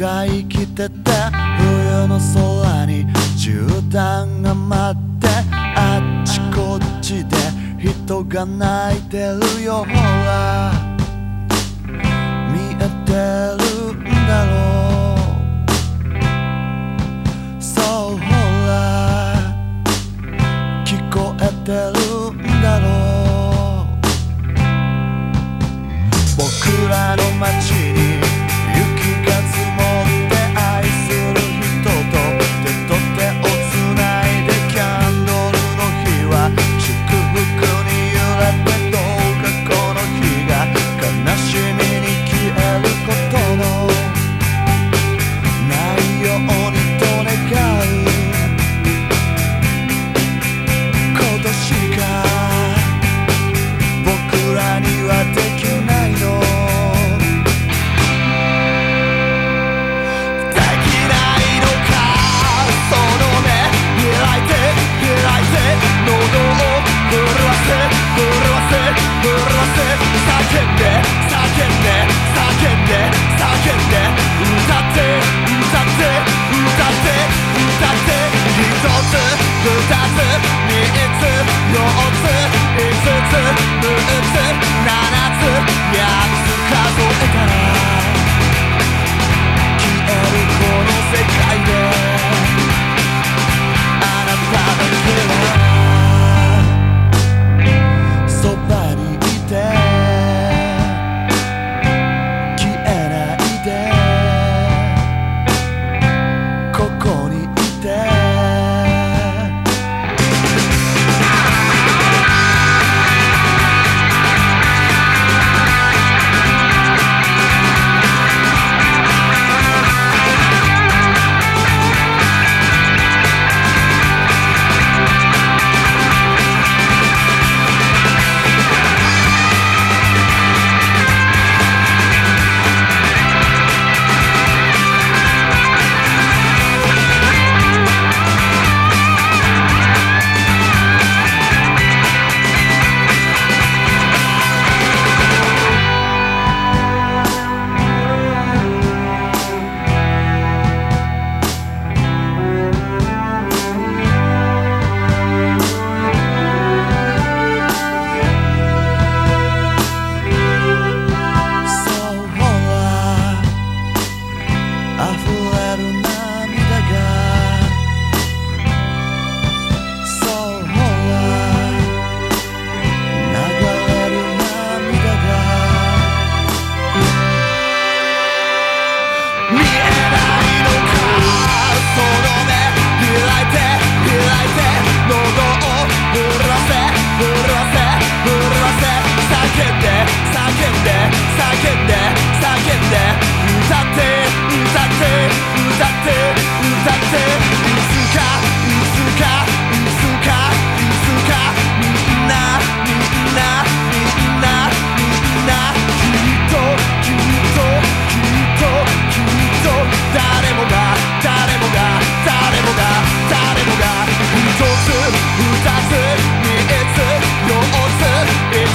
が生きてて冬の空に絨毯が舞ってあっちこっちで人が泣いてるよほら。見えてるんだろう。そうほら。聞こえてるんだろう。僕らの街に